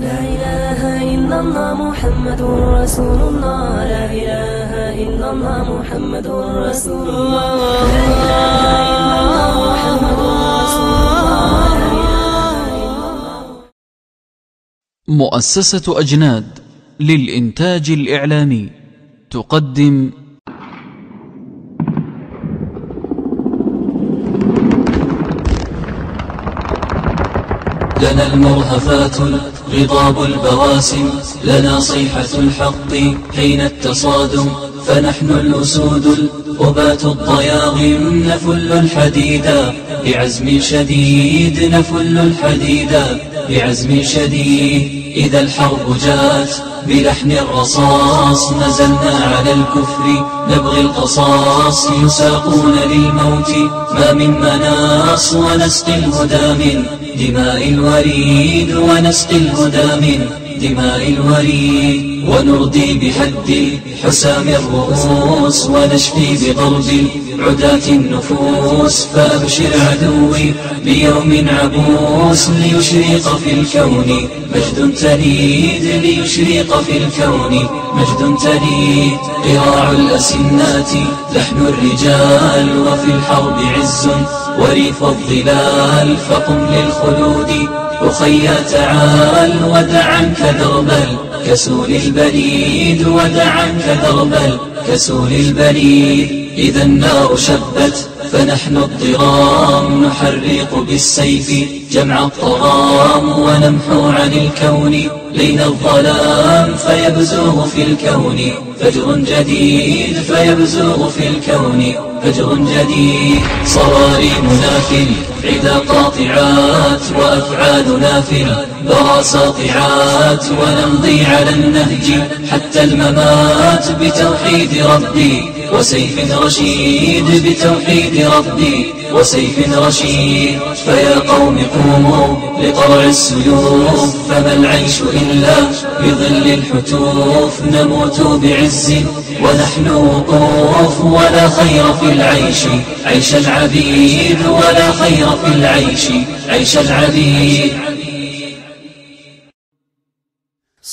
لا إله إلا الله محمد رسول الله لا إله إلا الله محمد رسول الله لا إله إلا الله محمد رسول الله مؤسسة أجناد للإنتاج الإعلامي تقدم لنا المرهفات غضاب البواسم لنا صيحة الحق حين التصادم. فنحن الأسود الأبات الضياغم نفل الحديدا بعزم شديد نفل الحديدا بعزم شديد. إذا الحرب جاءت بلحن الرصاص نزلنا على الكفر نبغي القصاص يساقون للموت. ما من مناص ونسقي الهدى من دماء الوريد ونسقي الهدى من دماء الوريد. ونردي بحد حسام الرؤوس ونشفي بضرب عداة النفوس فأبشر عدوي بيوم عبوس ليشرق في الكون. مجد تليد ليشرق في الكون. مجد تليد قراع الأسنات لحن الرجال وفي الحرب عز وريف الظلال فقم للخلود أخي تعال ودع عنك درب الكسول البليد ودع عنك درب الكسول البليد. إذا النار شبت فنحن الضرام نحرق بالسيف جمع الطرام ونمحو عن الكون لين الظلام فيبزوغ في الكون. فجر جديد فيبزوغ في الكون. فجر جديد صواريمنا في العدا قاطعات وأفعالنا في البرى ساطعات ونمضي على النهج حتى الممات بتوحيد ربي. وسيف رشيد بتوحيد ربي وسيف رشيد فيا قوم قوموا لقرع السيوف فما العيش إلا بظل الحتوف نموت بعز ونحن وقوف ولا خير في العيش عيش العبيد ولا خير في العيش عيش العبيد.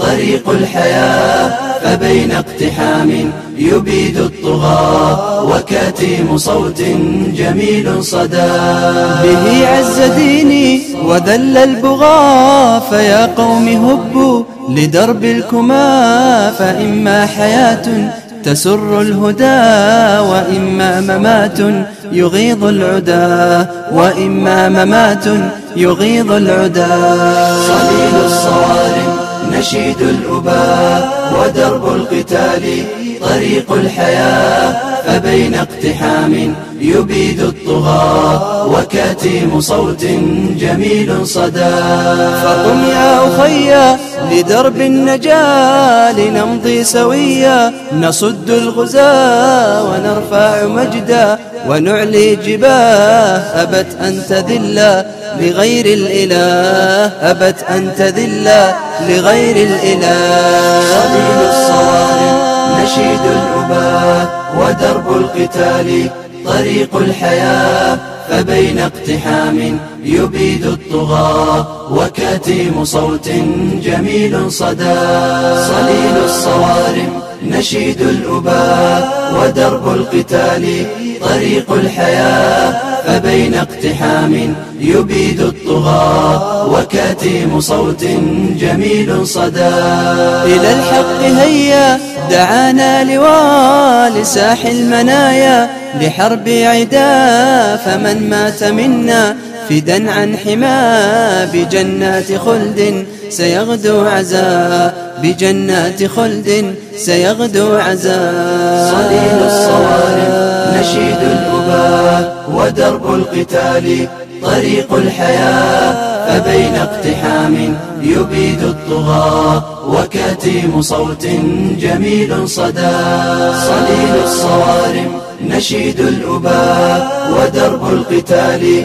طريق الحياة فبين اقتحام يبيد الطغاة وكتيم صوت جميل صدى. به عز ديني وذل البغاة فيا قوم هبوا لدرب الكما فإما حياة تسر الهدى وإما ممات يغيظ العدا وإما ممات يغيظ العدا صليل الصوارم نشيد الأباء ودرب القتال طريق الحياة فبين اقتحام يبيد الطغاة وكتيم صوت جميل صدى. فقم يا أخي لدرب النجاة لنمضي سويا نصد الغزاة ونرفع مجدا ونعلي جباه أبت أن تذل لغير الإله. أبت أن تذل لغير الإله. صليل الصوارم نشيد الأباء ودرب القتال طريق الحياة. فبين اقتحام يبيد الطغاة وكتيم صوت جميل صدى. صليل الصوارم نشيد الأباء ودرب القتال طريق الحياة فبين اقتحام يبيد الطغاة وكتيم صوت جميل صدى. إلى الحق هيا دعانا لواء لساح المنايا لحرب عدا فمن مات منا فدا عن حما. بجنات خلد سيغدو عزاء بجنات خلد سيغدو عزاء. صليل الصوارم نشيد الأباء ودرب القتال طريق الحياة فبين اقتحام يبيد الطغاة وكتيم صوت جميل صدى. صليل الصوارم نشيد الأباء ودرب القتال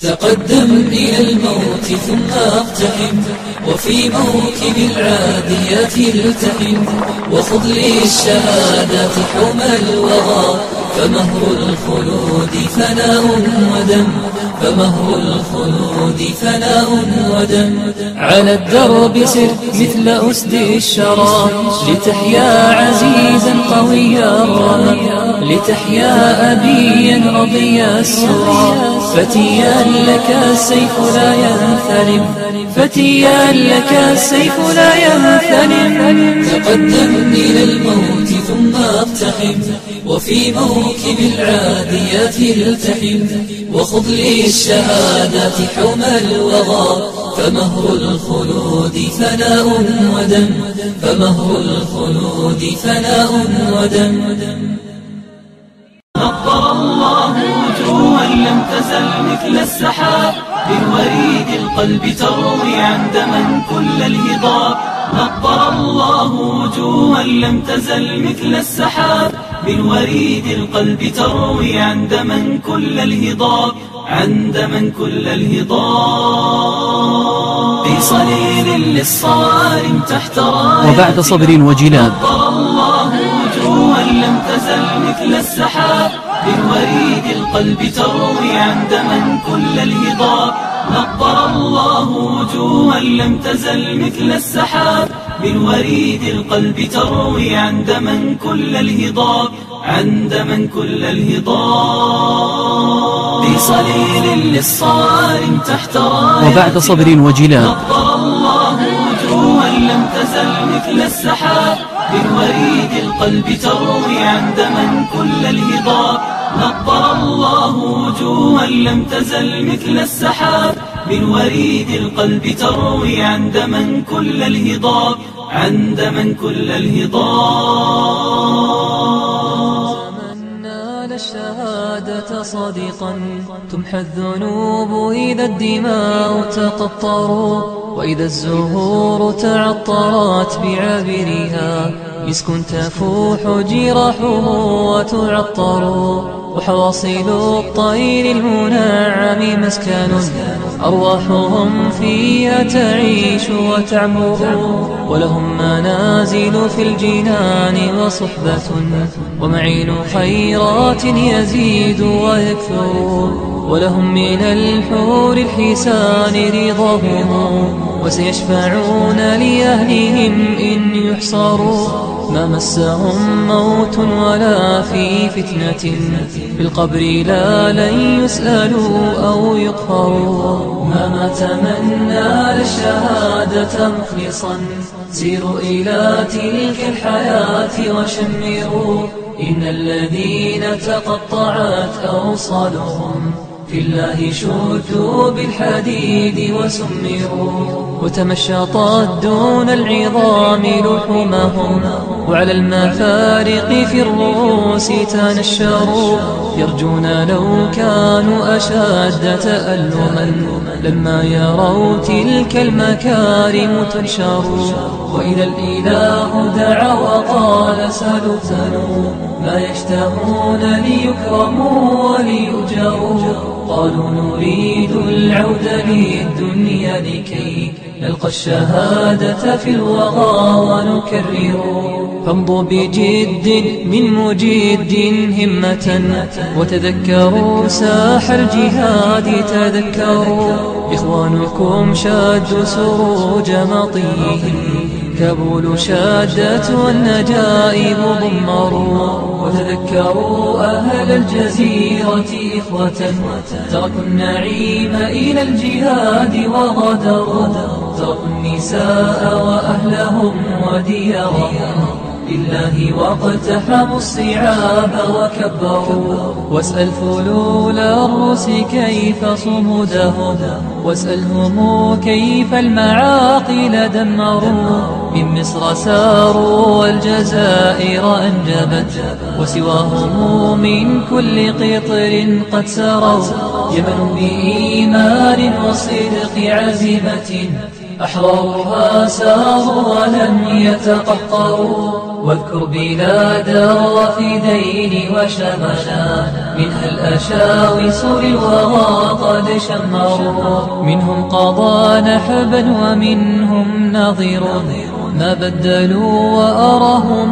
تقدم إلى الموت ثم أقتحم وفي موكب العاديات التحم وخذ لي الشهادات حوم الوغى فمهر الخلود فناء ودم. فمهر الخلود فناء ودم. على الدرب سر مثل أسد الشرى. لتحيا عزيزا قويا الرمى لتحيا أبيا رضي السرى فتيا لك السيف لا ينثلم فتيا لك السيف لا ينثلم تقدم إلى الموت ثم اقتحم وفي موكب العاديات التحم وخذ لي الشهادات حوم الوغى. فمهر الخلود فناء ودم فمهر الخلود فناء ودم. نظر الله وجوها لم تزل مثل السحاب بالوريد القلب تروي عن دما كل الهضاب. نظر الله وجوها لم تزل مثل السحاب. بالوريد القلب تروي عن دما كل الهضاب. عن دما كل الهضاب. في صليل للصارم تحت وبعد صبر وجلاد. نظر الله وجوها لم تزل مثل السحاب. بالوريد القلب تروي عن دما كل الهضاب. نظر الله وجوها لم تزل مثل السحاب. بالوريد القلب تروي عن دما كل الهضاب. عن دما كل الهضاب. في صليل للصارم تحت وبعد صبر وجلاد نظر الله وجوها لم تزل مثل السحاب. بالوريد القلب تروي عن دما كل الهضاب. نظر الله وجوها لم تزل مثل السحاب. بالوريد القلب تروي عن دما كل الهضاب. عن دما كل الهضاب. من نال الشهادة صادقا تمحى الذنوب إذا الدماء تقطر. وإذا الزهور تعطرت بعابرها مسك تفوح جراحه وتعطر. وحواصل الطير المنعم مسكن أرواحهم فيها تعيش وتعمر ولهم منازل في الجنان وصحبة. ومعين خيرات يزيد ويكثر ولهم من الحور الحسان رضاهم. وسيشفعون لأهلهم إن يحصروا. ما مسهم موت ولا في فتنة. في القبر لا لن يسألوا أو يقهروا. ما مات من نال الشهادة مخلصا. سيروا إلى تلك الحياة وشمروا. إن الذين تقطعت أوصالهم في الله شدوا بالحديد وسمروا وتمشطت دون العظام لحومهم وعلى المفارق في الرؤوس تنشروا يرجون لو كانوا أشد تألما لما يروا تلك المكارم تنشر وإذا الإله دعا وقال سلوا سلوا ما يشتهون ليكرموا وليؤجروا قالوا نريد العود للدنيا لكي نلقى الشهادة في الوغى ونكرر. فامضوا بجد من مجد همة وتذكروا ساح الجهاد تذكروا إخوانكم شادوا سروج مطيهم. كابول شادت والنجائب ضمروا وتذكروا أهل الجزيرة إخوة. تركوا النعيم إلى الجهاد وغدروا تركوا النساء وأهلهم وديارهم لله واقتحموا الصعاب وكبروا. واسأل فلول الروس كيف صمودهم واسألهم كيف المعاقل دمروا. من مصر ساروا والجزائر أنجبت. وسواهم من كل قطر قد سروا. يمن بإيمان وصدق عزيمة. أحرارها ساروا ولم يتقهقروا. واذكر بلاد الرافدين وشملا منها الأشاوس للوغى قد شمروا. منهم قضى نحبا ومنهم نظير ما بدلوا وأراهم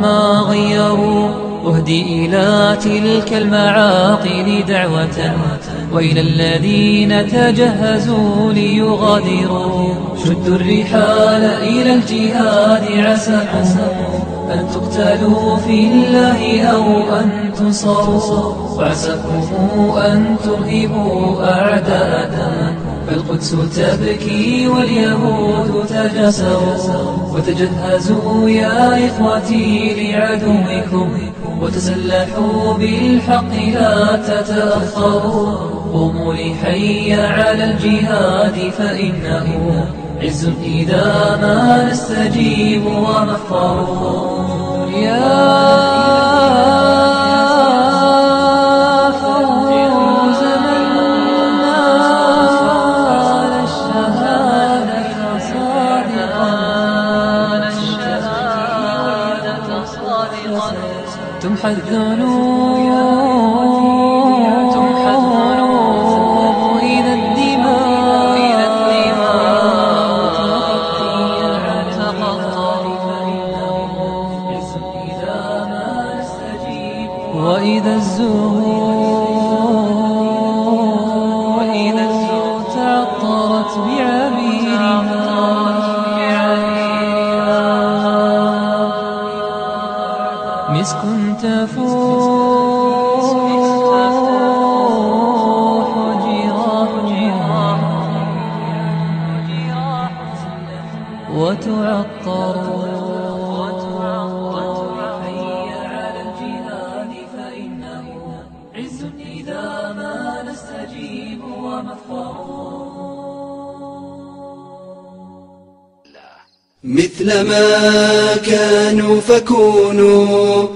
ما غيروا. أهدي إلى تلك المعاقل دعوة. وإلى الذين تجهزوا ليغادروا. شدوا الرحال إلى الجهاد عساكم أن تقتلوا في الله أو أن تنصروا وعساكم أن ترهبوا أعداءكم فالقدس تبكي واليهود تجسروا وتجهزوا يا إخوتي لعدوكم وتسلحوا بالحق لا تتأخروا قوموا لحي على الجهاد فإنه عز إذا ما نستجيب ونفر يا تمحى الذنوب مسك تفوح جراح وتعطر على الجهاد فإنه عز إذا ما نستجيب مثل ما كانوا فكونوا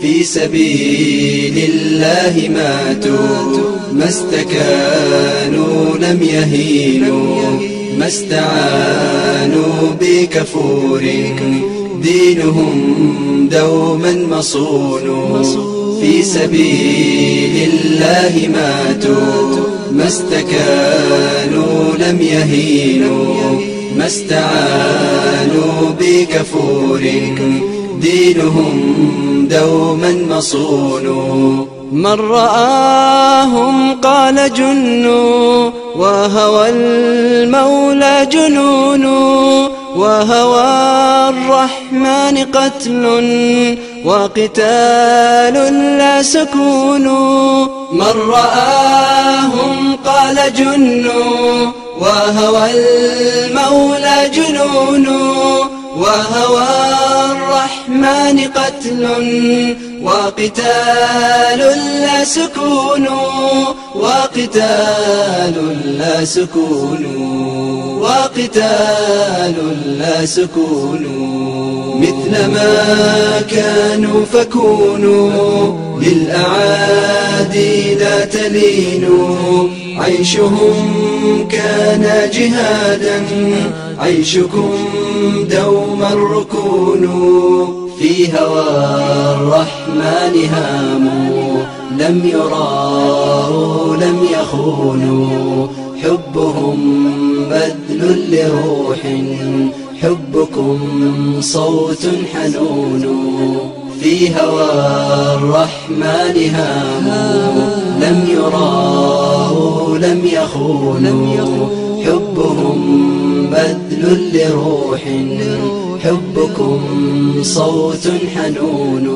في سبيل الله ماتوا ما استكانوا لم يهينوا ما استعانوا بكفور دينهم دوما مصون. في سبيل الله ماتوا ما استكانوا لم يهينوا ما استعانوا بكفور. دينهم دوما مصون. من رآهم قال جنوا وهوى المولى جنون وهوى الرحمن قتل وقتال لا سكون. من رآهم قال جنوا وهوى المولى جنون وهوى الرحمن قتل وقتال لا سكون وقتال لا سكون وقتال لا سكون. مثل ما كانوا فكونوا للأعادي لا تلينوا. عيشهم كان جهادا عيشكم دوما ركونوا في هوى الرحمن هاموا لم يراوا لم يخونوا حبهم بذل لروح حبكم صوت حنون. في هوى الرحمن هاموا لم يراوا لم يخونوا حبهم بذل لروح حبكم صوت حنون.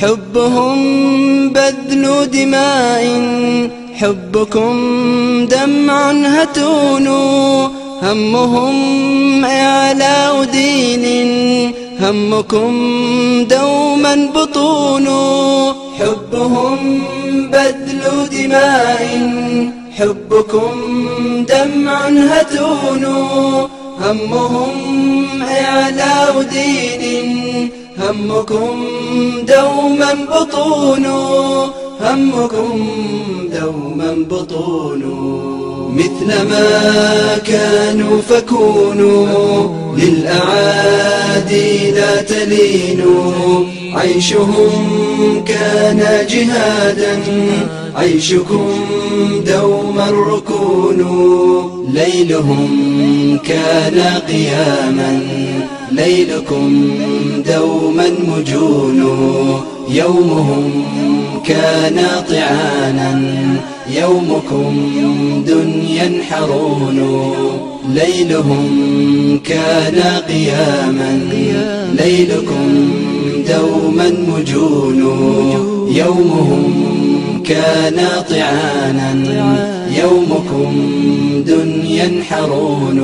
حبهم بذل دماء حبكم دمع هتون. همهم إعلاء دين همكم دوما بطون. حبهم بذل دماء حبكم دمع هتون همهم إعلاء دين همكم دوما بطون همكم دوما بطون. مثل ما كانوا فكونوا للأعادي لا تلينوا. عيشهم كان جهادا عيشكم دوما ركون ليلهم كان قياما. ليلكم دوما مجون يومهم كان طعانا. يومكم دنيا حرون. ليلهم كان قياما. ليلكم دوما مجون يومهم كان طعانا يومكم دنيا حرون.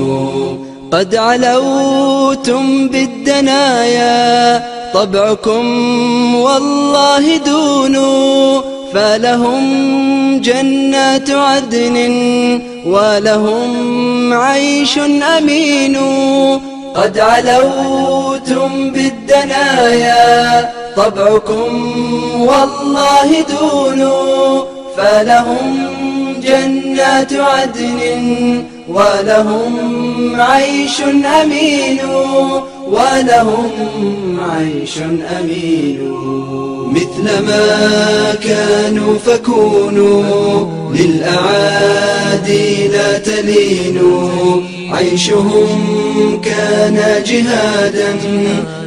قد علوتم بالدنايا طبعكم والله دون. فلهم جنات عدن ولهم عيش أمين. قد علوتم بالدنايا طبعكم والله دون فلهم جنات عدن ولهم عيش أمين ولهم عيش أمين مثل ما كانوا فكونوا للأعادي لا تلينوا عيشهم كان جهادا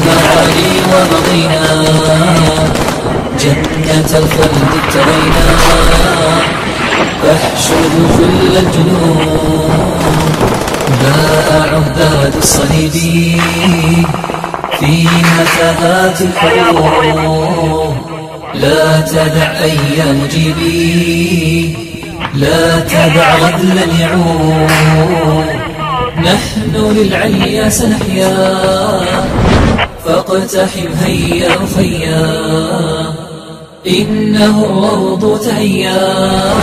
للمعالي ومضينا جنة الخلد ابتغينا فاحشد كل الجنون. باء عباد الصليب في متاهات الحروب. لا تدع أي مجيبي لا تدع غدلا يعود. نحن للعليا سنحيا. فاقتحم هيا رفيا. إنه الروض تهيا.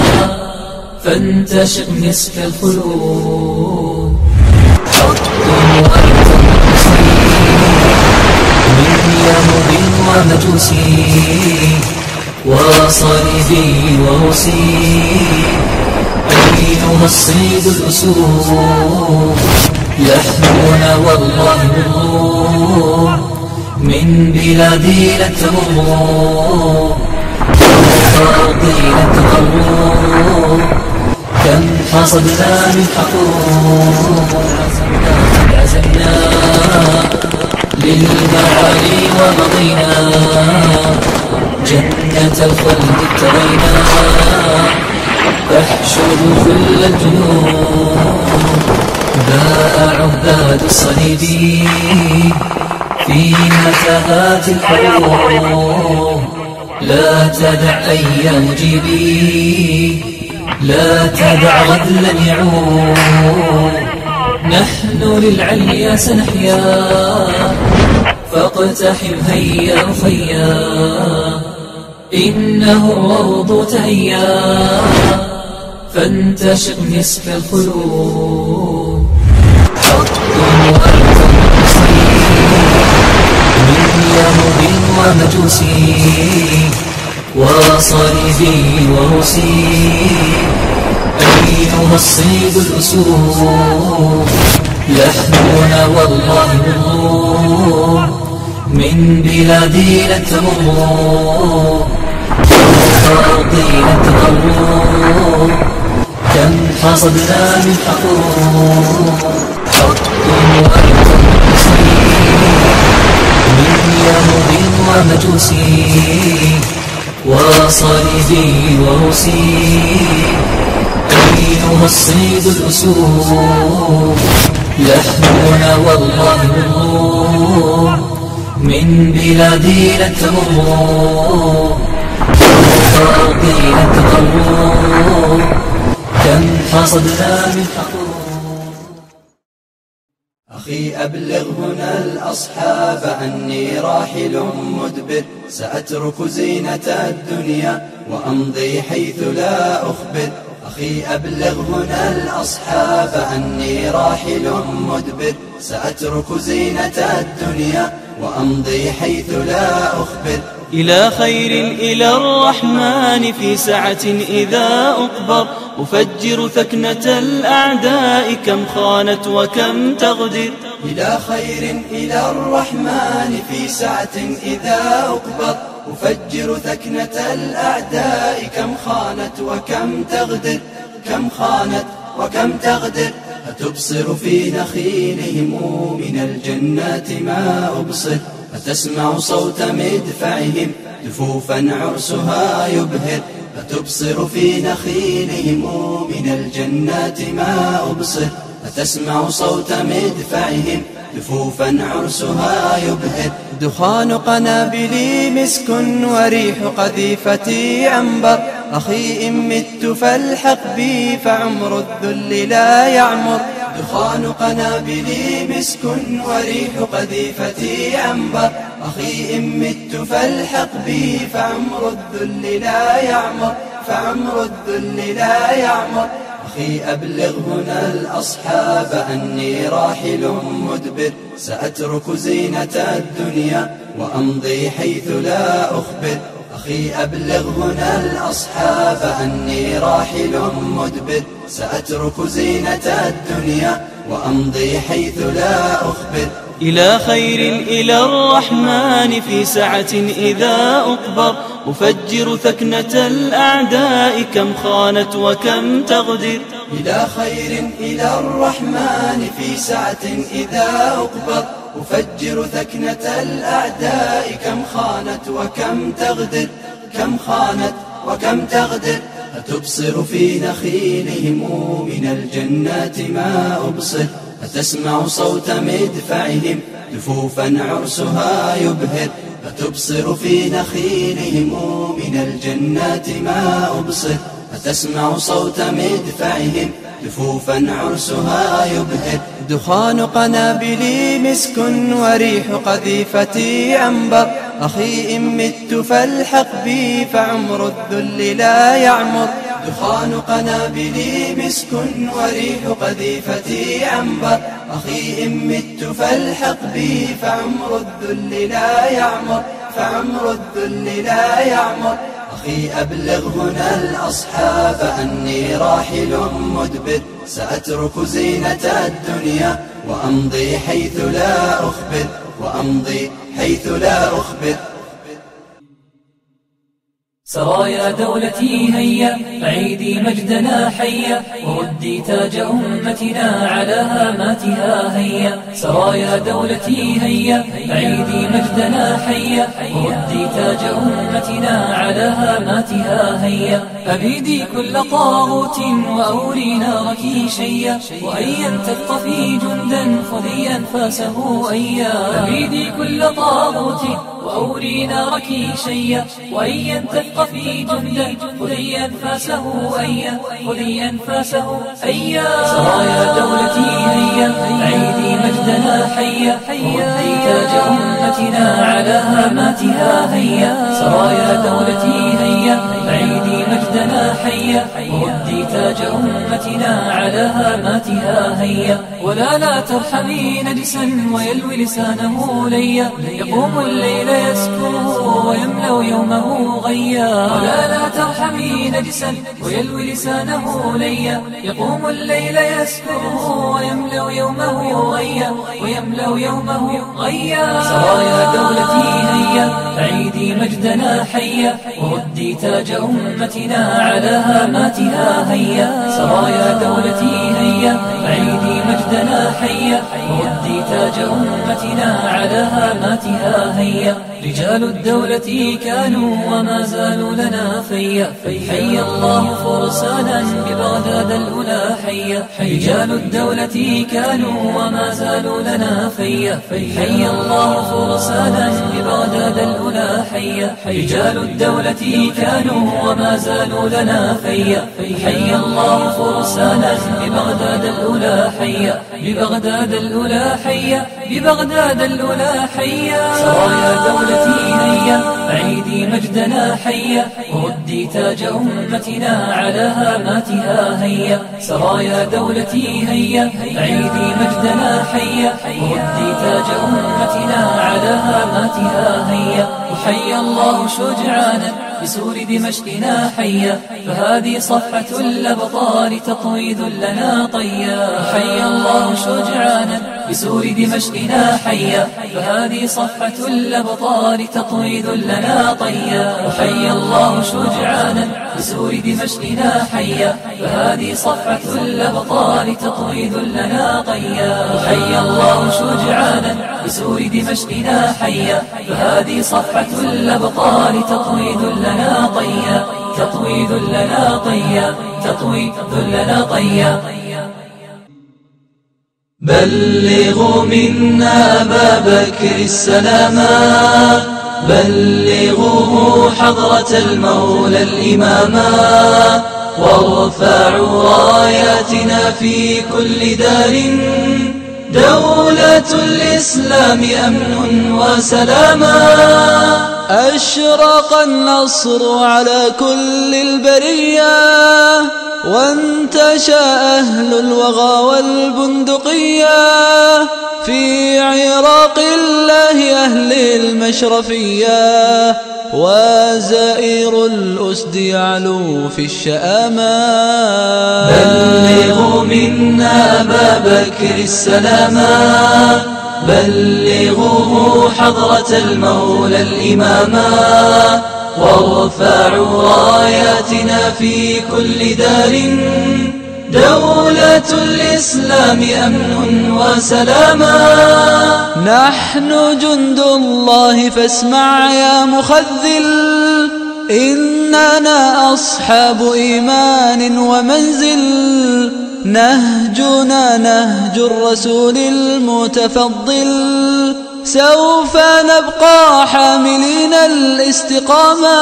فانتشق مسك الخلود من يهود ومجوسي وصليبي وروسي أيها الصيد الأسود يحمون والله من بلادي لا تمر أرضي كم حصدنا من حقوق عزمنا للمعالي ومضينا جنة الخلد ابتغينا فاحشد كل الجنود باء عباد الصليب في متاهات الحروب. لا تدع أي مجيبي لا تدع غدلا يعود. نحن للعليا سنحيا فاقتحم هيا رخيا إنه الروض تهيأ. فانتشق مسك الخلود. حق وأنتم من يهود ومجوسي وصليبي وروسي أيها الصيد الأسود. لحمنا والله مظلوم من بلادي لن تمر لن تضر كم حصدنا من حقوق حق وأنتم من يهود ومجوسي وصليبي وروسي أيها الصيد الأسود لحمنا والله مظلوم من بلادي لن تمر من أخي أبلغ هنا الأصحاب أني راحل مدبر سأترك زينة الدنيا وأمضي حيث لا أخبر. أخي أبلغ هنا الأصحاب أني راحل مدبر سأترك زينة الدنيا وأمضي حيث لا أخبر. إلى خير إلى الرحمن في سعة إذا أقبر أفجر ثكنة الأعداء كم خانت وكم تغدر. إلى خير إلى الرحمن في سعة إذا أقبض أفجر ثكنة الأعداء كم خانت وكم تغدر. كم خانت وكم تغدر. أتبصر في نخيلهم من الجنات ما أبصر. أتسمع صوت مدفعهم دفوفا عرسها يبهر. أتبصر في نخيلهم من الجنات ما أبصر. أتسمع صوت مدفعهم دفوفا عرسها يبهر. دخان قنابلي مسك وريح قذيفتي عنبر أخي إن مت فالحق بي فعمر الذل لا يعمر. دخان قنابلي مسك وريح قذيفتي عنبر أخي إن مت فالحق بي فعمر الذل لا يعمر فعمر الذل لا يعمر. أخي أبلغ هنا الأصحاب أني راحل مدبر سأترك زينة الدنيا وأمضي حيث لا أخبر. أخي أبلغ هنا الأصحاب أني راحل مدبر. سأترك زينة الدنيا وأمضي حيث لا أخبر. إلى خير إلى الرحمن في سعة إذا أقبر أفجر ثكنة الأعداء كم خانت وكم تغدر. إلى خير إلى الرحمن في سعة إذا أقبض أفجر ثكنة الأعداء كم خانت وكم تغدر كم خانت وكم تغدر. أتبصر في نخيلهم من الجنات ما أبصر. أتسمع صوت مدفعهم دفوفا عرسها يبهر. أتبصر في نخيلهم من الجنات ما أبصر. أتسمع صوت مدفعهم دفوفا عرسها يبهر دخان قنابلي مسك وريح قذيفتي عنبر. أخي إن مت فالحق بي فعمر الذل لا يعمر. دخان قنابلي مسك وريح قذيفتي عنبر. أخي إن مت فالحق بي فعمر الذل لا يعمر. فعمر الذل لا يعمر. أخي أبلغ هنا الأصحاب أني راحل مدبر سأترك زينة الدنيا وأمضي حيث لا أخبر وأمضي حيث لا أخبر. سرايا دولتي هيا. عيدي مجدنا حيا وردي تاج أمتنا على هاماتها هيا. سرايا دولتي هيا عيدي مجدنا حيا وردي تاج أمتنا على هاماتها هيا. أبيدي كل طاغوت وأوري نارك شيا وأيا تثقفي جندا خذي أنفاسه أيا. أبيدي كل طاغوت وأوري نارك شيا وأيا تثقفي في جندا خذي أنفاسه أيا خذي أنفاسه أيا سرايا دولتي هيا عيدي مجدنا حيا وردي تاج أمتنا على هاماتها هيا. سرايا دولتي هيا عيدي مجدنا حيا وردي تاج أمتنا على هاماتها هيا. ولا لا ترحمي نجسا ويلوي لسانه ليا. يقوم الليل يسكره ويملأ يومه غيا. ولا لا ترحمي نجسا ويلوي لسانه ليا. يقوم الليل يسكره ويملأ يومه غيا. ويملأ يومه غيا. سرايا دولتي هيا. عيدي مجدنا حيا. وردي تاج أمتنا على هاماتها هيا. سرايا دولتي هيا. عيدي مجدنا حيا. وردي تاج أمتنا على هاماتها هيا. رجال الدولة كانوا وما زالوا لنا فيا. حي الله فرسانا ببغداد الأولى حيا. رجال الدولة كانوا وما زالوا لنا فيا. حي الله فرسانا ببغداد الأولى حيا. رجال الدولة كانوا وما زالوا لنا فيا. حي الله فرسانا ببغداد الأولى حيا. ببغداد الأولى حيا. ببغداد الأولى حيا. سرايا دولتي هيا. عيدي مجدنا حيا. وردي تاج أمتنا على هاماتها هيا. سرايا دولتي هيا. عيدي مجدنا حيا. وردي تاج أمتنا على هاماتها هيا. وحيا الله شجعانا بسور دمشقنا حيا. فهذه صفحة الأبطال تطوي ذلنا طيا. حيا الله شجعانا بسور دمشقنا حيا فهذه صفحة الأبطال تطوي ذلنا طيا. وحيا الله شجعانا بسور دمشقنا حيا فهذه صفحة الأبطال تطوي ذلنا طيا. وحيا الله شجعانا بسور دمشقنا حيا فهذه صفحة الأبطال تطوي ذلنا طيا. تطوي ذلنا طيا تطوي ذلنا طيا. بلغوا منا أبا بكر السلاما بلغوه حضرة المولى الإماما وارفعوا راياتنا في كل دار. دولة الإسلام أمن وسلاما. أشرق النصر على كل البرية وانتشى أهل الوغى والبندقية. في عراق الله أهل المشرفية. وزائر الأسد يعلو في الشآما بلغوا منا أبا بكر السلاما بلغوه حضرة المولى الإماما وارفعوا راياتنا في كل دار. دولة الإسلام أمن وسلاما. نحن جند الله فاسمع يا مخذل. إننا أصحاب إيمان ومنزل. نهجنا نهج الرسول المتفضل. سوف نبقى حاملين الاستقامة.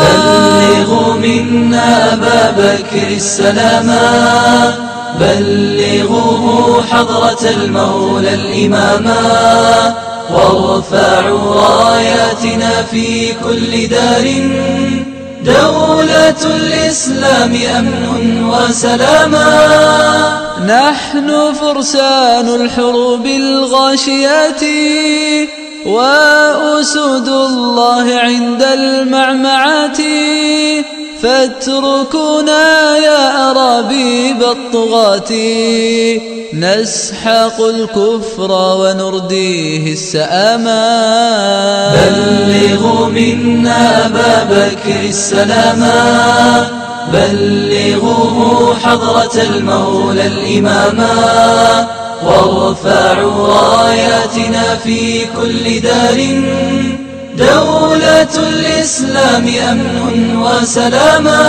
بلغوا منا أبا بكر السلاما بلغوه حضرة المولى الإماما وارفعوا راياتنا في كل دار. دولة الإسلام أمن وسلاما. نحن فرسان الحروب الغاشيات وأسود الله عند المعمعات فاتركونا يا أرابيب الطغاة نسحق الكفر ونرديه السآما بلغوا منا أبا بكر السلاما بلغوه حضرة المولى الإماما وارفعوا راياتنا في كل دار. دولة الإسلام أمن وسلاما.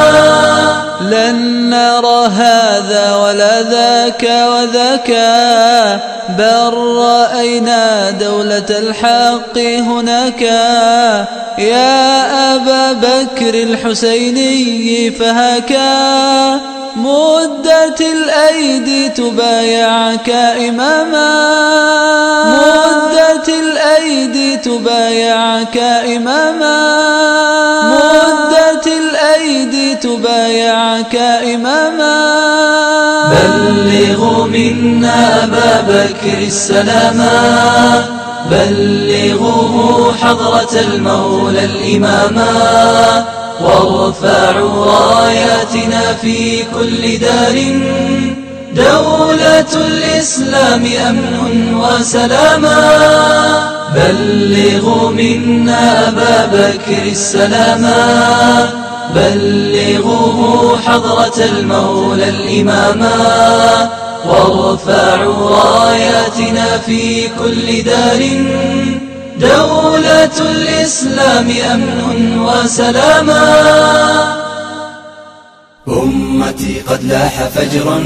لن نرى هذا ولا ذاك وذاك بل رأينا دولة الحق هناك. يا أبا بكر الحسيني فهكا مدت الأيدي تبايعك إماما. تبايعك إماما. مدت الأيدي تبايعك إماما. بلغوا منا أبا بكر السلاما بلغوه حضرة المولى الإماما وارفعوا راياتنا في كل دار. دولة الإسلام أمن وسلاما. بلغوا منا أبا بكر السلاما. بلغوه حضرة المولى الإماما. وارفعوا راياتنا في كل دار. دولة الإسلام أمن وسلاما. أمتي قد لاح فجرا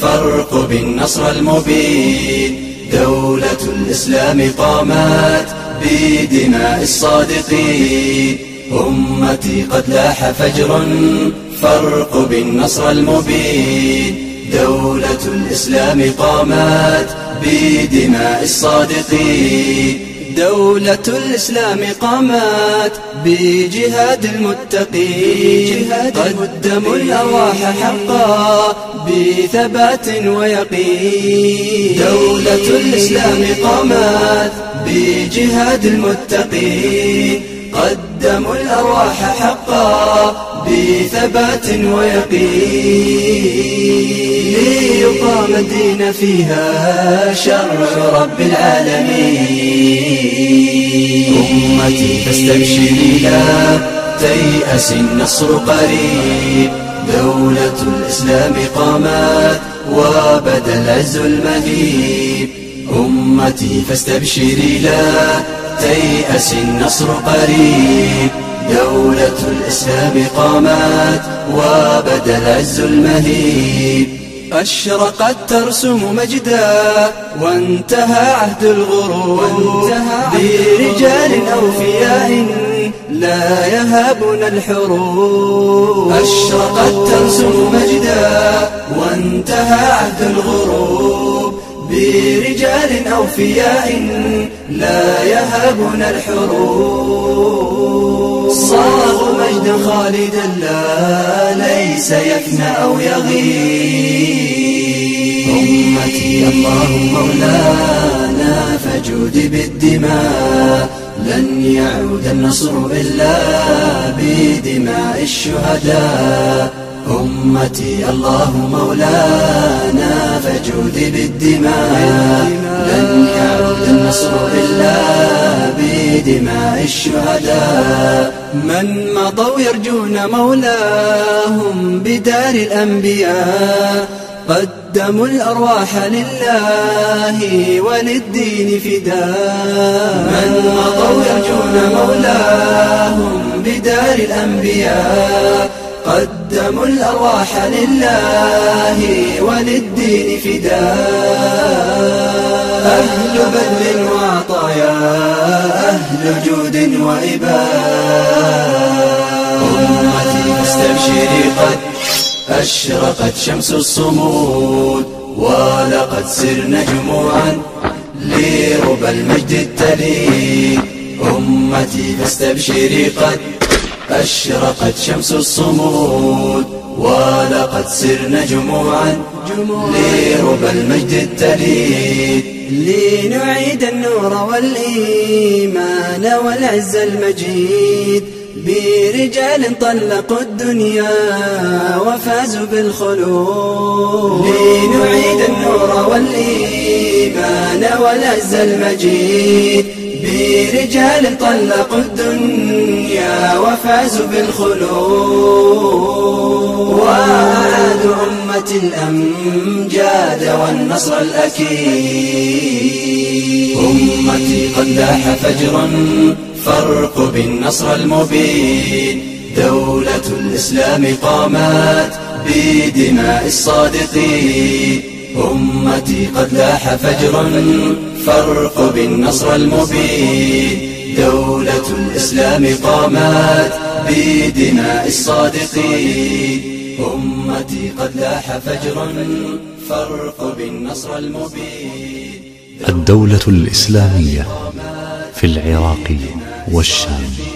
فرق بالنصر المبين. دولة الإسلام قامت بدماء الصادقين. أمتي قد لاح فجرا فرق بالنصر المبين. دولة الإسلام قامت بدماء الصادقين. دولة الإسلام قامت بجهاد المتقين. قدموا الأرواح حقا بثبات ويقين. دولة الإسلام قامت بجهاد المتقين. قدموا الأرواح حقا بثبات ويقين. ليقام الدين فيها شرع رب العالمين. أمتي فاستبشري لا تيأس النصر قريب. دولة الإسلام قامت وبدأ العز المهيب أمتي فاستبشري لا تيأس النصر قريب. دولة الإسلام قامت وبدا العز المهيب. أشرقت ترسم مجدا وانتهى عهد الغرور. برجال أوفياء لا يهابون الحروب. أشرقت ترسم مجدا وانتهى عهد الغروب برجال أوفياء لا يهابون الحروب. صاغوا مجدا خالدا لا ليس يفنى أو يغيب. أمتي الله مولانا فجود بالدماء لن يعود النصر إلا بدماء الشهداء. أمتي الله مولانا فجود بالدماء. لن يعود النصر إلا بدماء الشهداء. من مضوا يرجون مولاهم بدار الأنبياء. قدموا الأرواح لله وللدين فداء. من مضوا يرجون مولاهم بدار الأنبياء. قدموا الأرواح لله وللدين فداء. أهل بذل وعطايا أهل جود وإباء. أمتي فاستبشري قد أشرقت شمس الصمود ولقد سرنا جموعا لربى المجد التليد. أمتي فاستبشري قد أشرقت شمس الصمود ولقد سرنا جموعا لربى المجد التليد لنعيد النور والإيمان والعز المجيد برجال طلقوا الدنيا وفازوا بالخلود لنعيد النور والإيمان والعز المجيد برجال طلقوا الدنيا وفازوا بالخلود. وأعادوا أمة الأمجاد والنصر الأكيد. أمتي قد لاح فجرا فارقب النصر المبين. دولة الإسلام قامت بدماء الصادقين. أمتي قد لاح فجر فارقب النصر المبين. دولة الإسلام قامت بدماء الصادقين. أمتي قد لاح فجر فارقب النصر المبين. الدولة الإسلامية في العراق والشام.